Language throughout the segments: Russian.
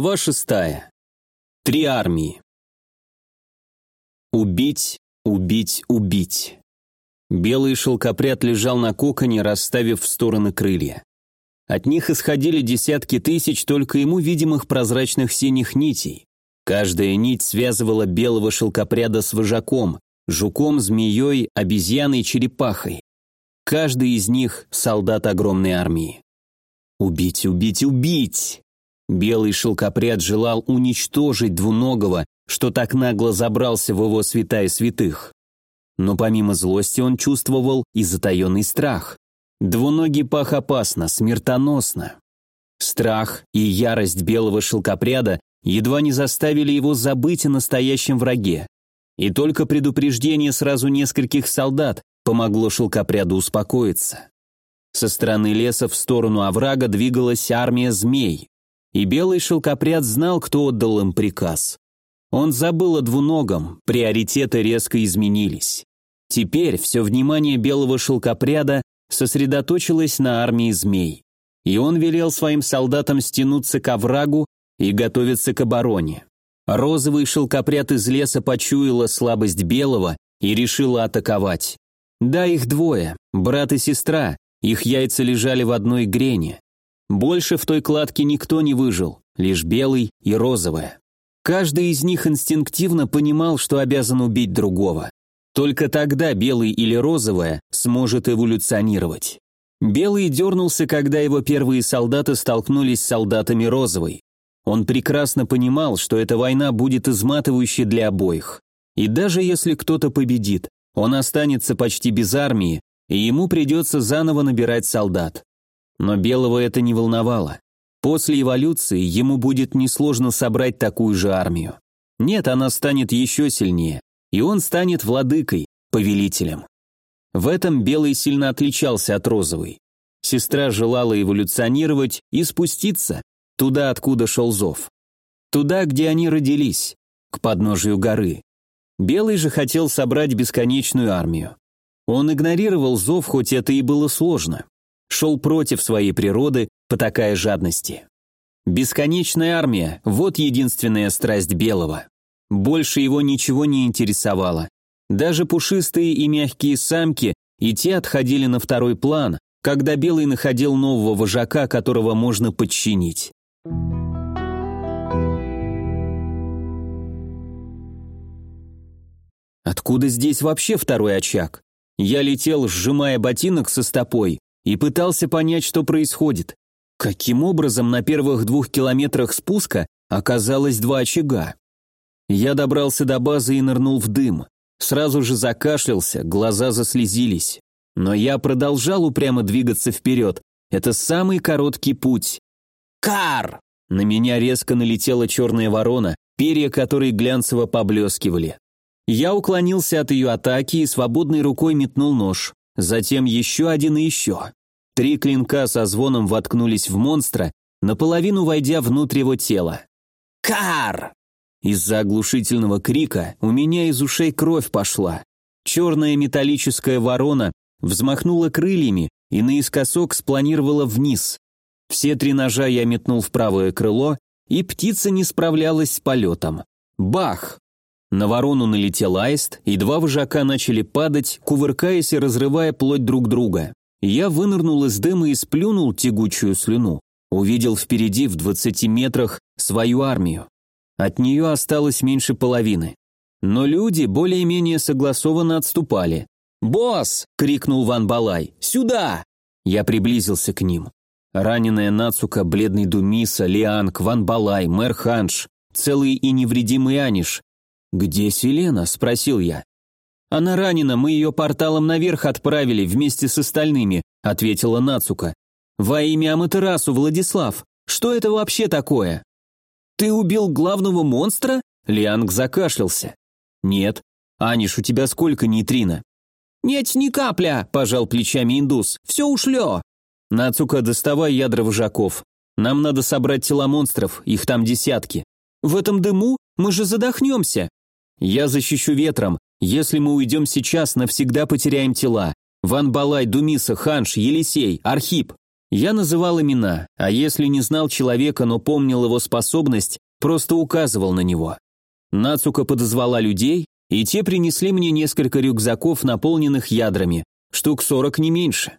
Глава шестая. Три армии. Убить, убить, убить. Белый шелкопряд лежал на коконе, расставив в стороны крылья. От них исходили десятки тысяч только ему видимых прозрачных синих нитей. Каждая нить связывала белого шелкопряда с вожаком, жуком, змеей, обезьяной, черепахой. Каждый из них – солдат огромной армии. Убить, убить, убить! Белый шелкопряд желал уничтожить двуногого, что так нагло забрался в его святая святых. Но помимо злости он чувствовал и затаенный страх. Двуногий пах опасно, смертоносно. Страх и ярость белого шелкопряда едва не заставили его забыть о настоящем враге. И только предупреждение сразу нескольких солдат помогло шелкопряду успокоиться. Со стороны леса в сторону оврага двигалась армия змей и белый шелкопряд знал, кто отдал им приказ. Он забыл о двуногом, приоритеты резко изменились. Теперь все внимание белого шелкопряда сосредоточилось на армии змей, и он велел своим солдатам стянуться к оврагу и готовиться к обороне. Розовый шелкопряд из леса почуяла слабость белого и решила атаковать. Да, их двое, брат и сестра, их яйца лежали в одной грене. Больше в той кладке никто не выжил, лишь белый и розовая. Каждый из них инстинктивно понимал, что обязан убить другого. Только тогда белый или розовая сможет эволюционировать. Белый дернулся, когда его первые солдаты столкнулись с солдатами розовой. Он прекрасно понимал, что эта война будет изматывающей для обоих. И даже если кто-то победит, он останется почти без армии, и ему придется заново набирать солдат. Но Белого это не волновало. После эволюции ему будет несложно собрать такую же армию. Нет, она станет еще сильнее, и он станет владыкой, повелителем. В этом Белый сильно отличался от Розовой. Сестра желала эволюционировать и спуститься туда, откуда шел зов. Туда, где они родились, к подножию горы. Белый же хотел собрать бесконечную армию. Он игнорировал зов, хоть это и было сложно шел против своей природы, потакая жадности. Бесконечная армия – вот единственная страсть Белого. Больше его ничего не интересовало. Даже пушистые и мягкие самки и те отходили на второй план, когда Белый находил нового вожака, которого можно подчинить. Откуда здесь вообще второй очаг? Я летел, сжимая ботинок со стопой, и пытался понять, что происходит. Каким образом на первых двух километрах спуска оказалось два очага? Я добрался до базы и нырнул в дым. Сразу же закашлялся, глаза заслезились. Но я продолжал упрямо двигаться вперед. Это самый короткий путь. Кар! На меня резко налетела черная ворона, перья которой глянцево поблескивали. Я уклонился от ее атаки и свободной рукой метнул нож затем еще один и еще. Три клинка со звоном воткнулись в монстра, наполовину войдя внутрь его тела. «Кар!» Из-за оглушительного крика у меня из ушей кровь пошла. Черная металлическая ворона взмахнула крыльями и наискосок спланировала вниз. Все три ножа я метнул в правое крыло, и птица не справлялась с полетом. Бах! На ворону налетел аист, и два вожака начали падать, кувыркаясь и разрывая плоть друг друга. Я вынырнул из дыма и сплюнул тягучую слюну. Увидел впереди в двадцати метрах свою армию. От нее осталось меньше половины. Но люди более-менее согласованно отступали. «Босс!» — крикнул Ван Балай. «Сюда!» Я приблизился к ним. Раненая Нацука, бледный Думиса, Лианг, Ван Балай, мэр Ханш, целый и невредимый Аниш, «Где Селена?» – спросил я. «Она ранена, мы ее порталом наверх отправили вместе с остальными», – ответила Нацука. «Во имя Аматерасу, Владислав, что это вообще такое?» «Ты убил главного монстра?» Лианг закашлялся. «Нет. Аниш, у тебя сколько нейтрино?» «Нет, ни капля», – пожал плечами индус. «Все ушлё». «Нацука, доставай ядра вожаков. Нам надо собрать тела монстров, их там десятки». «В этом дыму? Мы же задохнемся!» «Я защищу ветром, Если мы уйдем сейчас, навсегда потеряем тела. Ван Балай, Думиса, Ханш, Елисей, Архип. Я называл имена, а если не знал человека, но помнил его способность, просто указывал на него. Нацука подозвала людей, и те принесли мне несколько рюкзаков, наполненных ядрами, штук сорок не меньше.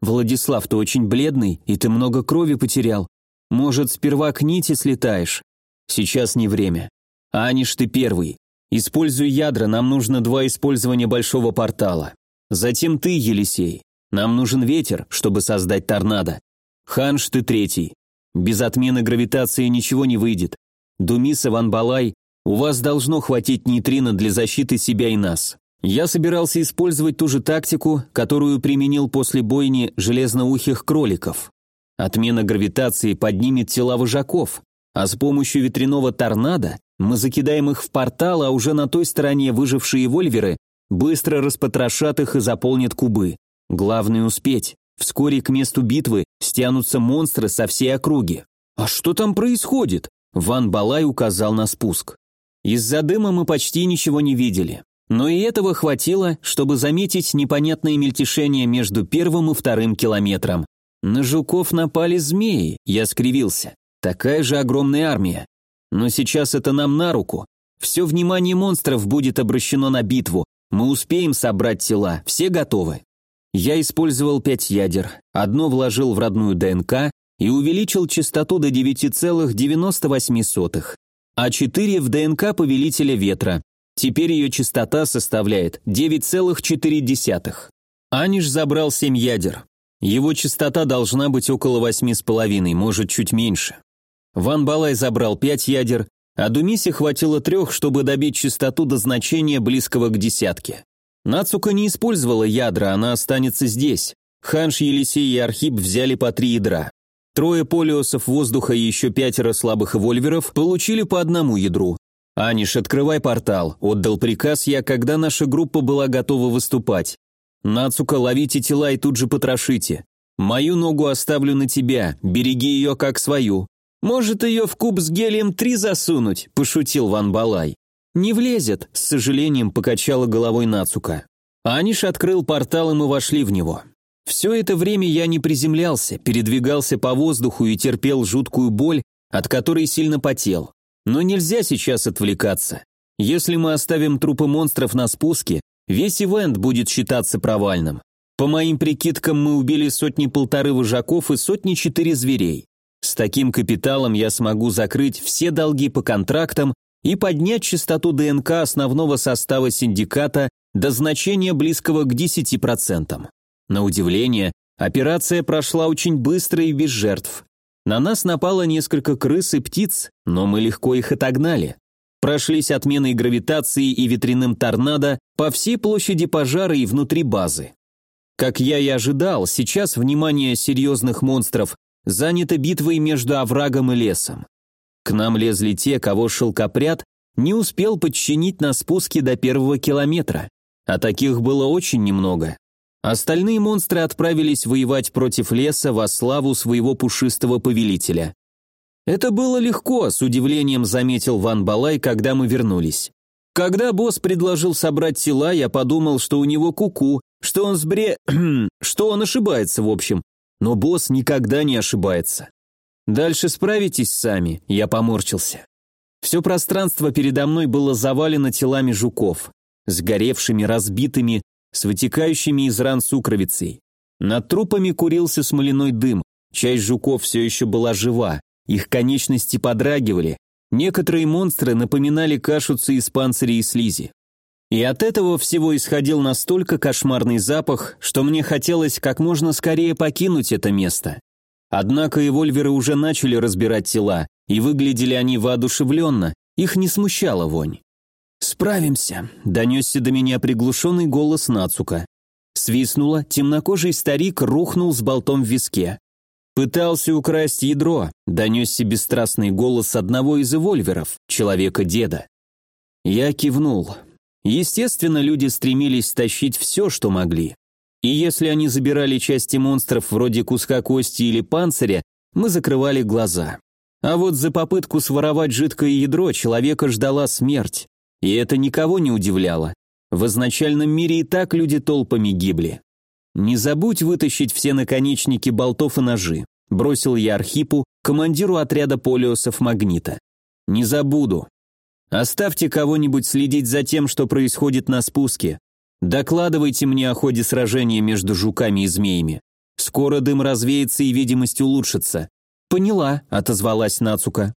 «Владислав, ты очень бледный, и ты много крови потерял. Может, сперва к нити слетаешь? Сейчас не время. Аниш, ты первый. Используй ядра, нам нужно два использования большого портала. Затем ты, Елисей. Нам нужен ветер, чтобы создать торнадо. Ханш, ты третий. Без отмены гравитации ничего не выйдет. Думиса, Ван Балай, у вас должно хватить нейтрино для защиты себя и нас. Я собирался использовать ту же тактику, которую применил после бойни железноухих кроликов. Отмена гравитации поднимет тела вожаков, а с помощью ветряного торнадо мы закидаем их в портал, а уже на той стороне выжившие вольверы быстро распотрошат их и заполнят кубы. Главное успеть. Вскоре к месту битвы стянутся монстры со всей округи. «А что там происходит?» Ван Балай указал на спуск. Из-за дыма мы почти ничего не видели. Но и этого хватило, чтобы заметить непонятное мельтешение между первым и вторым километром. На жуков напали змеи, я скривился. Такая же огромная армия. Но сейчас это нам на руку. Все внимание монстров будет обращено на битву. Мы успеем собрать тела, все готовы. Я использовал пять ядер, одно вложил в родную ДНК и увеличил частоту до 9,98, а 4 в ДНК повелителя ветра, Теперь ее частота составляет 9,4. Аниш забрал 7 ядер. Его частота должна быть около 8,5, может чуть меньше. Ван Балай забрал 5 ядер, а Думисе хватило трех, чтобы добить частоту до значения близкого к десятке. Нацука не использовала ядра, она останется здесь. Ханш, Елисей и Архип взяли по три ядра. Трое полиосов воздуха и еще пятеро слабых вольверов получили по одному ядру. «Аниш, открывай портал», — отдал приказ я, когда наша группа была готова выступать. «Нацука, ловите тела и тут же потрошите. Мою ногу оставлю на тебя, береги ее как свою». «Может, ее в куб с гелием-3 засунуть?» – пошутил Ван Балай. «Не влезет», – с сожалением покачала головой Нацука. Аниш открыл портал, и мы вошли в него. Все это время я не приземлялся, передвигался по воздуху и терпел жуткую боль, от которой сильно потел. Но нельзя сейчас отвлекаться. Если мы оставим трупы монстров на спуске, весь ивент будет считаться провальным. По моим прикидкам, мы убили сотни-полторы вожаков и сотни-четыре зверей. С таким капиталом я смогу закрыть все долги по контрактам и поднять частоту ДНК основного состава синдиката до значения близкого к 10%. На удивление, операция прошла очень быстро и без жертв. На нас напало несколько крыс и птиц, но мы легко их отогнали. Прошлись отменой гравитации и ветряным торнадо по всей площади пожара и внутри базы. Как я и ожидал, сейчас внимание серьезных монстров занято битвой между оврагом и лесом. К нам лезли те, кого шелкопряд не успел подчинить на спуске до первого километра, а таких было очень немного. Остальные монстры отправились воевать против леса во славу своего пушистого повелителя. Это было легко, с удивлением заметил Ван Балай, когда мы вернулись. Когда босс предложил собрать тела, я подумал, что у него куку, -ку, что он сбре... что он ошибается, в общем. Но босс никогда не ошибается. Дальше справитесь сами, я поморщился. Все пространство передо мной было завалено телами жуков, сгоревшими, разбитыми, с вытекающими из ран сукровицей. Над трупами курился смоляной дым, часть жуков все еще была жива, их конечности подрагивали, некоторые монстры напоминали кашуцы из панциря и слизи. И от этого всего исходил настолько кошмарный запах, что мне хотелось как можно скорее покинуть это место. Однако и вольверы уже начали разбирать тела, и выглядели они воодушевленно, их не смущала вонь. «Справимся», — донесся до меня приглушенный голос Нацука. Свистнуло, темнокожий старик рухнул с болтом в виске. «Пытался украсть ядро», — донесся бесстрастный голос одного из эвольверов, человека-деда. Я кивнул. Естественно, люди стремились стащить все, что могли. И если они забирали части монстров вроде куска кости или панциря, мы закрывали глаза. А вот за попытку своровать жидкое ядро человека ждала смерть. И это никого не удивляло. В изначальном мире и так люди толпами гибли. Не забудь вытащить все наконечники болтов и ножи. Бросил я Архипу, командиру отряда полиосов Магнита. Не забуду. Оставьте кого-нибудь следить за тем, что происходит на спуске. Докладывайте мне о ходе сражения между жуками и змеями. Скоро дым развеется и видимость улучшится. Поняла, отозвалась Нацука.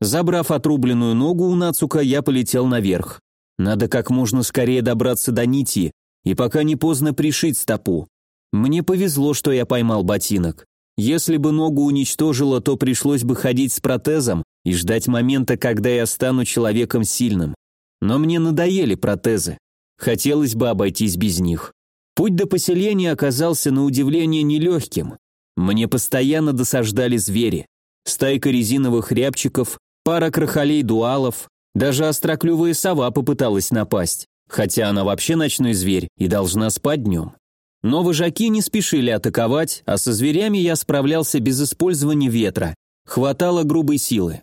Забрав отрубленную ногу у Нацука, я полетел наверх. Надо как можно скорее добраться до нити, и пока не поздно пришить стопу. Мне повезло, что я поймал ботинок. Если бы ногу уничтожило, то пришлось бы ходить с протезом и ждать момента, когда я стану человеком сильным. Но мне надоели протезы. Хотелось бы обойтись без них. Путь до поселения оказался на удивление нелегким. Мне постоянно досаждали звери. Стайка резиновых рябчиков, пара крахолей-дуалов, даже остроклювая сова попыталась напасть, хотя она вообще ночной зверь и должна спать днем. Но вожаки не спешили атаковать, а со зверями я справлялся без использования ветра, хватало грубой силы.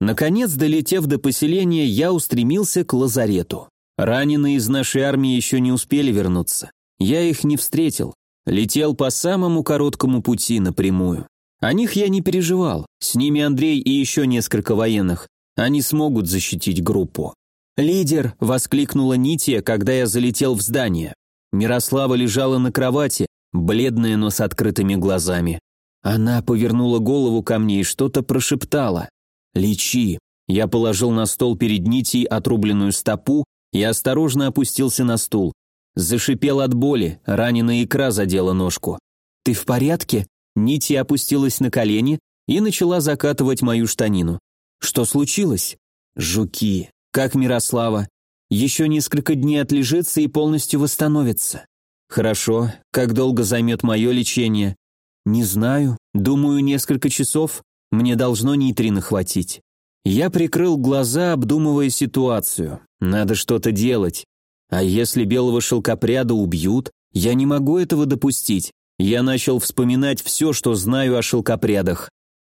Наконец, долетев до поселения, я устремился к лазарету. Раненые из нашей армии еще не успели вернуться. Я их не встретил, летел по самому короткому пути напрямую. О них я не переживал. С ними Андрей и еще несколько военных. Они смогут защитить группу. «Лидер!» – воскликнула Нития, когда я залетел в здание. Мирослава лежала на кровати, бледная, но с открытыми глазами. Она повернула голову ко мне и что-то прошептала. «Лечи!» Я положил на стол перед Нитией отрубленную стопу и осторожно опустился на стул. Зашипел от боли, раненая икра задела ножку. «Ты в порядке?» Нити опустилась на колени и начала закатывать мою штанину. «Что случилось?» «Жуки. Как Мирослава. Еще несколько дней отлежится и полностью восстановится». «Хорошо. Как долго займет мое лечение?» «Не знаю. Думаю, несколько часов. Мне должно нейтрина хватить». Я прикрыл глаза, обдумывая ситуацию. Надо что-то делать. А если белого шелкопряда убьют, я не могу этого допустить. Я начал вспоминать все, что знаю о шелкопрядах.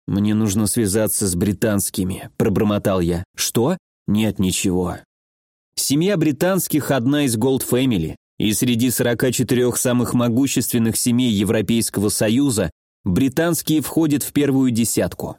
«Мне нужно связаться с британскими», – пробормотал я. «Что?» «Нет, ничего». Семья британских – одна из Gold Family, и среди 44 самых могущественных семей Европейского Союза британские входят в первую десятку.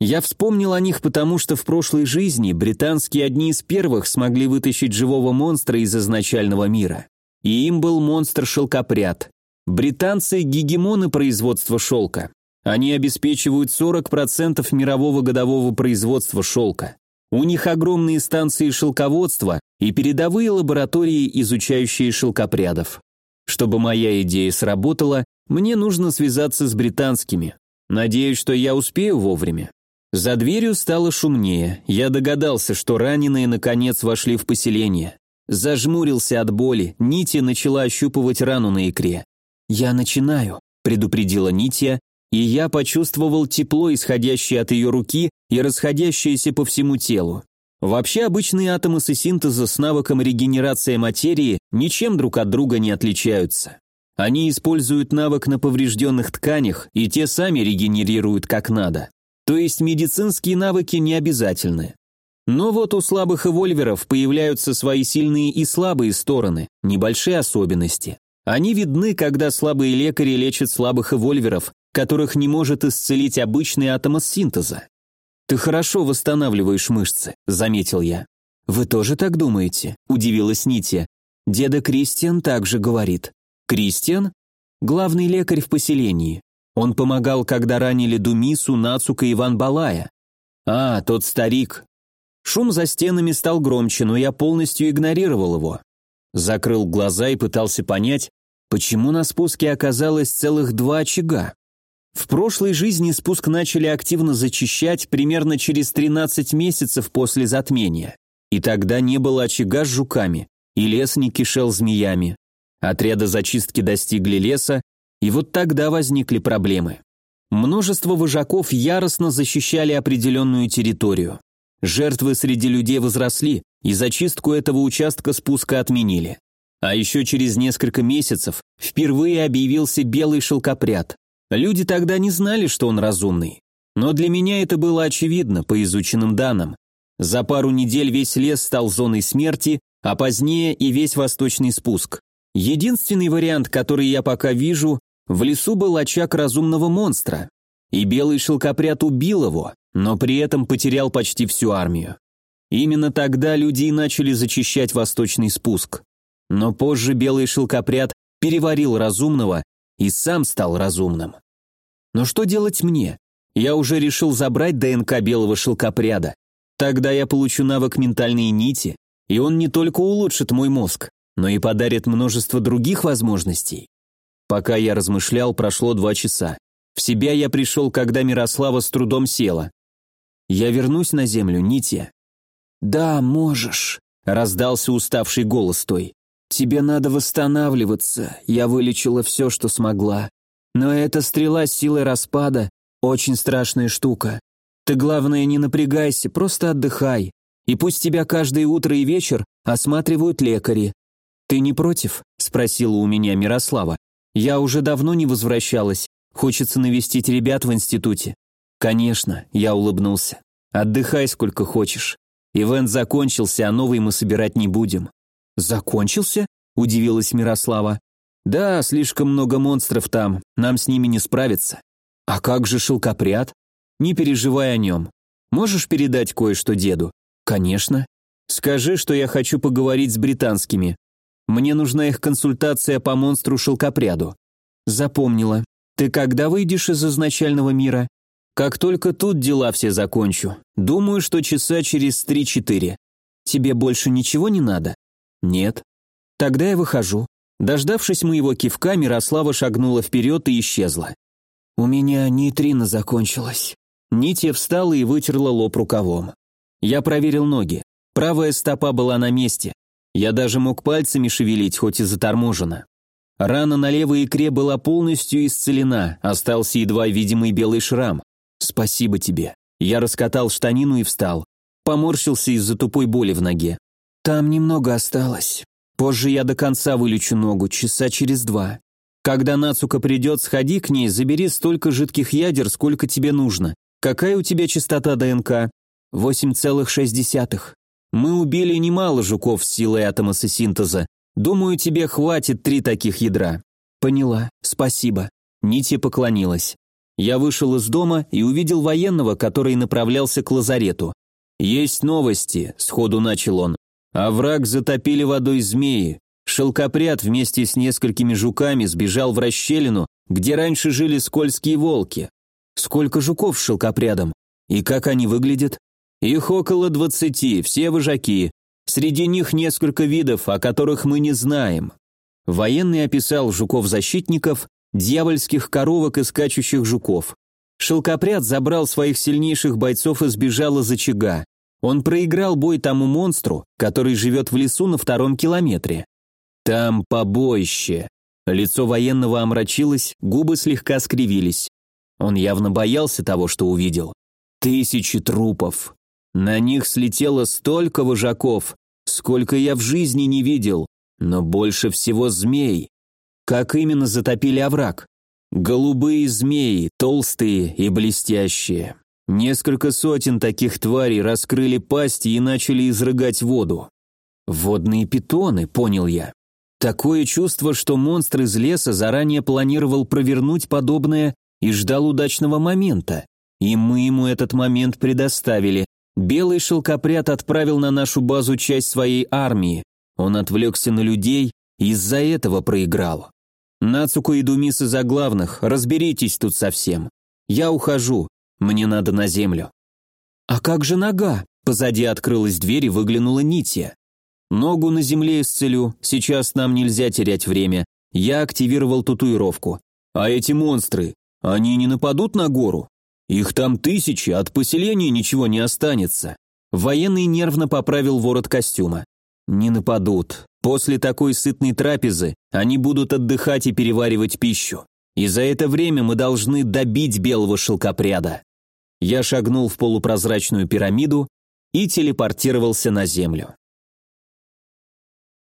Я вспомнил о них потому, что в прошлой жизни британские одни из первых смогли вытащить живого монстра из изначального мира. И им был монстр-шелкопряд, Британцы – гегемоны производства шелка. Они обеспечивают 40% мирового годового производства шелка. У них огромные станции шелководства и передовые лаборатории, изучающие шелкопрядов. Чтобы моя идея сработала, мне нужно связаться с британскими. Надеюсь, что я успею вовремя. За дверью стало шумнее. Я догадался, что раненые наконец вошли в поселение. Зажмурился от боли, Нити начала ощупывать рану на икре. «Я начинаю», – предупредила Нития, и я почувствовал тепло, исходящее от ее руки и расходящееся по всему телу. Вообще обычные атомы синтеза с навыком регенерации материи ничем друг от друга не отличаются. Они используют навык на поврежденных тканях, и те сами регенерируют как надо. То есть медицинские навыки не обязательны. Но вот у слабых эвольверов появляются свои сильные и слабые стороны, небольшие особенности. Они видны, когда слабые лекари лечат слабых эвольверов, которых не может исцелить обычный атомосинтеза. «Ты хорошо восстанавливаешь мышцы», — заметил я. «Вы тоже так думаете?» — удивилась Нитя. «Деда Кристиан также говорит». «Кристиан?» «Главный лекарь в поселении. Он помогал, когда ранили Думису, Нацука и Иван Балая». «А, тот старик». Шум за стенами стал громче, но я полностью игнорировал его. Закрыл глаза и пытался понять, Почему на спуске оказалось целых два очага? В прошлой жизни спуск начали активно зачищать примерно через 13 месяцев после затмения. И тогда не было очага с жуками, и лес не кишел змеями. Отряды зачистки достигли леса, и вот тогда возникли проблемы. Множество вожаков яростно защищали определенную территорию. Жертвы среди людей возросли, и зачистку этого участка спуска отменили. А еще через несколько месяцев впервые объявился белый шелкопряд. Люди тогда не знали, что он разумный. Но для меня это было очевидно по изученным данным. За пару недель весь лес стал зоной смерти, а позднее и весь восточный спуск. Единственный вариант, который я пока вижу, в лесу был очаг разумного монстра. И белый шелкопряд убил его, но при этом потерял почти всю армию. Именно тогда люди и начали зачищать восточный спуск. Но позже белый шелкопряд переварил разумного и сам стал разумным. Но что делать мне? Я уже решил забрать ДНК белого шелкопряда. Тогда я получу навык ментальные нити, и он не только улучшит мой мозг, но и подарит множество других возможностей. Пока я размышлял, прошло два часа. В себя я пришел, когда Мирослава с трудом села. «Я вернусь на землю, Нитя». «Да, можешь», — раздался уставший голос той. «Тебе надо восстанавливаться, я вылечила все, что смогла. Но эта стрела с силой распада — очень страшная штука. Ты, главное, не напрягайся, просто отдыхай. И пусть тебя каждое утро и вечер осматривают лекари. Ты не против?» — спросила у меня Мирослава. «Я уже давно не возвращалась. Хочется навестить ребят в институте». «Конечно», — я улыбнулся. «Отдыхай сколько хочешь. Ивент закончился, а новый мы собирать не будем». «Закончился?» — удивилась Мирослава. «Да, слишком много монстров там, нам с ними не справиться». «А как же шелкопряд?» «Не переживай о нем. Можешь передать кое-что деду?» «Конечно. Скажи, что я хочу поговорить с британскими. Мне нужна их консультация по монстру-шелкопряду». «Запомнила. Ты когда выйдешь из изначального мира?» «Как только тут дела все закончу. Думаю, что часа через три-четыре. Тебе больше ничего не надо?» «Нет». «Тогда я выхожу». Дождавшись моего кивка, Мирослава шагнула вперед и исчезла. «У меня нейтрино закончилось». Нитя встала и вытерла лоб рукавом. Я проверил ноги. Правая стопа была на месте. Я даже мог пальцами шевелить, хоть и заторможена. Рана на левой икре была полностью исцелена, остался едва видимый белый шрам. «Спасибо тебе». Я раскатал штанину и встал. Поморщился из-за тупой боли в ноге. «Там немного осталось. Позже я до конца вылечу ногу, часа через два. Когда Нацука придет, сходи к ней, забери столько жидких ядер, сколько тебе нужно. Какая у тебя частота ДНК? Восемь целых шесть десятых. Мы убили немало жуков с силой атомоса синтеза. Думаю, тебе хватит три таких ядра. Поняла, спасибо. Нити поклонилась. Я вышел из дома и увидел военного, который направлялся к лазарету. «Есть новости», — сходу начал он. А враг затопили водой змеи. Шелкопряд вместе с несколькими жуками сбежал в расщелину, где раньше жили скользкие волки. Сколько жуков с шелкопрядом? И как они выглядят? Их около двадцати, все вожаки. Среди них несколько видов, о которых мы не знаем. Военный описал жуков-защитников, дьявольских коровок и скачущих жуков. Шелкопряд забрал своих сильнейших бойцов и сбежал из очага. Он проиграл бой тому монстру, который живет в лесу на втором километре. Там побоище. Лицо военного омрачилось, губы слегка скривились. Он явно боялся того, что увидел. Тысячи трупов. На них слетело столько вожаков, сколько я в жизни не видел, но больше всего змей. Как именно затопили овраг? Голубые змеи, толстые и блестящие. Несколько сотен таких тварей раскрыли пасти и начали изрыгать воду. Водные питоны, понял я. Такое чувство, что монстр из леса заранее планировал провернуть подобное и ждал удачного момента. И мы ему этот момент предоставили. Белый шелкопряд отправил на нашу базу часть своей армии. Он отвлекся на людей и из-за этого проиграл. Нацуку и Думисы за главных, разберитесь тут совсем. Я ухожу, мне надо на землю. А как же нога? Позади открылась дверь и выглянула Нития. Ногу на земле исцелю, сейчас нам нельзя терять время. Я активировал татуировку. А эти монстры, они не нападут на гору? Их там тысячи, от поселения ничего не останется. Военный нервно поправил ворот костюма. Не нападут. После такой сытной трапезы они будут отдыхать и переваривать пищу. И за это время мы должны добить белого шелкопряда. Я шагнул в полупрозрачную пирамиду и телепортировался на землю.